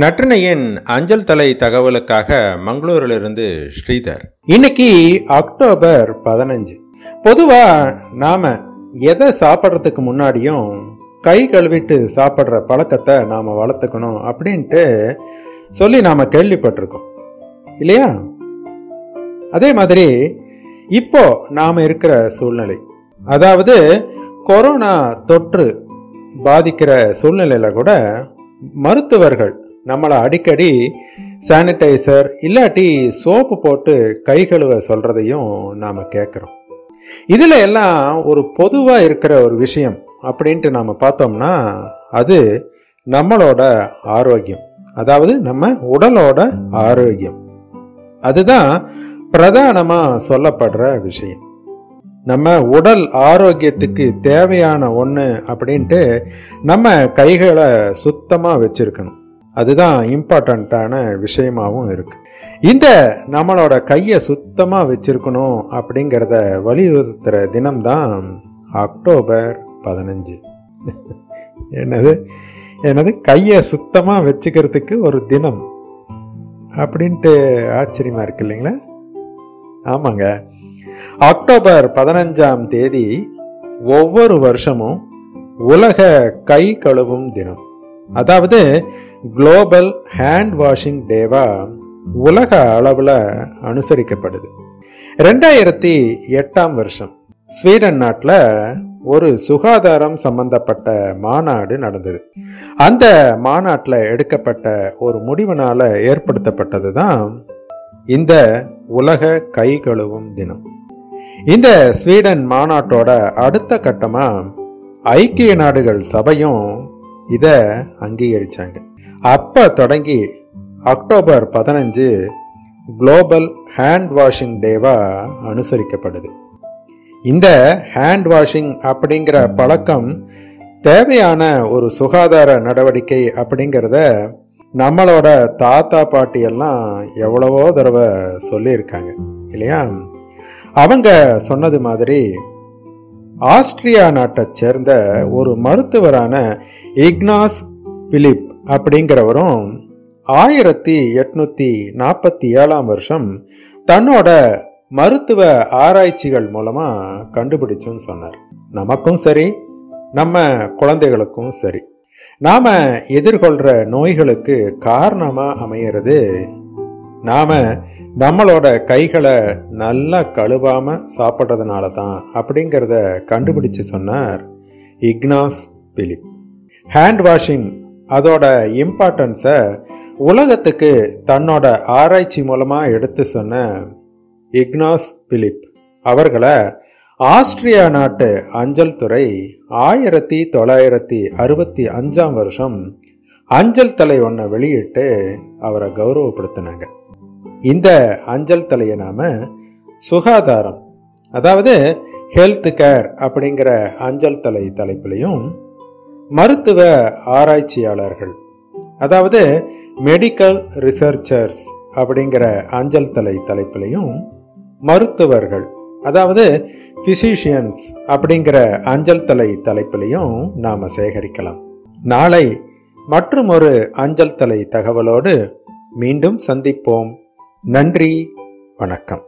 நற்றினையின் அஞ்சல் தலை தகவலுக்காக மங்களூரிலிருந்து ஸ்ரீதர். இன்னைக்கு அக்டோபர் பதினஞ்சு. பொதுவா நாம எதை சாப்பிட்றதுக்கு முன்னாடியும் கை கழுவிட்டு சாப்பிட்ற பழக்கத்தை நாம வளர்த்துக்கணும் அப்படின்ட்டு சொல்லி நாம கேள்விப்பட்டிருக்கோம். இல்லையா? அதே மாதிரி இப்போ நாம இருக்கிற சூழ்நிலை. அதாவது கொரோனா தொற்று பாதிக்கிற சூழ்நிலையில கூட மருத்துவர்கள் நம்மளை அடிக்கடி சானிடைசர் இல்லாட்டி சோப்பு போட்டு கை கழுவ சொல்றதையும் நாம கேட்குறோம் இதுல எல்லாம் ஒரு பொதுவா இருக்கிற ஒரு விஷயம் அப்படின்ட்டு நாம பார்த்தோம்னா அது நம்மளோட ஆரோக்கியம். அதாவது நம்ம உடலோட ஆரோக்கியம். அதுதான் பிரதானமா சொல்லப்படுற விஷயம். நம்ம உடல் ஆரோக்கியத்துக்கு தேவையான ஒன்று அப்படின்ட்டு நம்ம கைகளை சுத்தமாக வச்சுருக்கணும். அதுதான் இம்பார்ட்டண்ட்டான விஷயமாகவும் இருக்குது இந்த நம்மளோட கையை சுத்தமாக வச்சிருக்கணும் அப்படிங்கிறத வலியுறுத்துகிற தினம்தான் அக்டோபர் பதினஞ்சு. என்னது? என்னது? கையை சுத்தமாக வச்சுக்கிறதுக்கு ஒரு தினம் அப்படின்ட்டு ஆச்சரியமாக இருக்கு இல்லைங்களா? ஆமாங்க. அக்டோபர் பதினஞ்சாம் தேதி ஒவ்வொரு வருஷமும் உலக கை கழுவும் தினம். அதாவது குளோபல் ஹேண்ட் வாஷிங் டேவா உலக அளவில் அனுசரிக்கப்படுது. ரெண்டாயிரத்தி எட்டாம் வருஷம் ஸ்வீடன் நாட்டில் ஒரு சுகாதாரம் சம்பந்தப்பட்ட மாநாடு நடந்தது. அந்த மாநாட்டில் எடுக்கப்பட்ட ஒரு முடிவினால் ஏற்படுத்தப்பட்டது தான் இந்த உலக கை கழுவும் தினம். இந்த ஸ்வீடன் மாநாட்டோட அடுத்த கட்டமாக ஐக்கிய நாடுகள் சபையும் இதை அங்கீகரிச்சாங்க. அப்போ தொடங்கி அக்டோபர் பதினஞ்சு குளோபல் ஹேண்ட் வாஷிங் டேவா அனுசரிக்கப்படுது. இந்த ஹேண்ட் வாஷிங் அப்படிங்கிற பழக்கம் தேவையான ஒரு சுகாதார நடவடிக்கை அப்படிங்கிறத நம்மளோட தாத்தா பாட்டி எல்லாம் எவ்வளவோ தடவை சொல்லியிருக்காங்க. இல்லையா? அவங்க சொன்னது மாதிரி ஆஸ்திரியா நாட்டை சேர்ந்த ஒரு மருத்துவரான இக்னாஸ் பிலிப் அப்படிங்கிறவரும் ஆயிரத்தி எட்நூத்தி நாற்பத்தி ஏழாம் வருஷம் தன்னோட மருத்துவ ஆராய்ச்சிகள் மூலமா கண்டுபிடிச்சுன்னு சொன்னார். நமக்கும் சரி நம்ம குழந்தைகளுக்கும் சரி. நாம எதிர்கொள்ற நோய்களுக்கு காரணமா அமையிறது நாம நம்மளோட கைகளை நல்லா கழுவாம சாப்பிட்றதுனால தான் அப்படிங்கிறத கண்டுபிடிச்சு சொன்னார் இக்னாஸ் பிலிப். ஹேண்ட் வாஷிங் அதோட இம்பார்ட்டன்ஸை உலகத்துக்கு தன்னோட ஆராய்ச்சி மூலமா எடுத்து சொன்ன இக்னாஸ் பிலிப் அவர்களை ஆஸ்திரியா நாட்டு அஞ்சல் துறை ஆயிரத்தி தொள்ளாயிரத்தி அறுபத்தி அஞ்சாம் வருஷம் அஞ்சல் தலை ஒன்றை வெளியிட்டு அவரை கௌரவப்படுத்தினாங்க. இந்த அஞ்சல் தலையை நாம சுகாதாரம் அதாவது ஹெல்த் கேர் அப்படிங்கிற அஞ்சல் தலை தலைப்பிலையும் மருத்துவ ஆராய்ச்சியாளர்கள் அதாவது மெடிக்கல் ரிசர்ச்சர்ஸ் அப்படிங்கிற அஞ்சல் தலை தலைப்பிலையும் மருத்துவர்கள் அதாவது பிசிஷியன்ஸ் அப்படிங்கிற அஞ்சல் தலை தலைப்பிலையும் நாம சேகரிக்கலாம். நாளை மற்றும் ஒரு அஞ்சல் தலை தகவலோடு மீண்டும் சந்திப்போம். நன்றி வணக்கம்.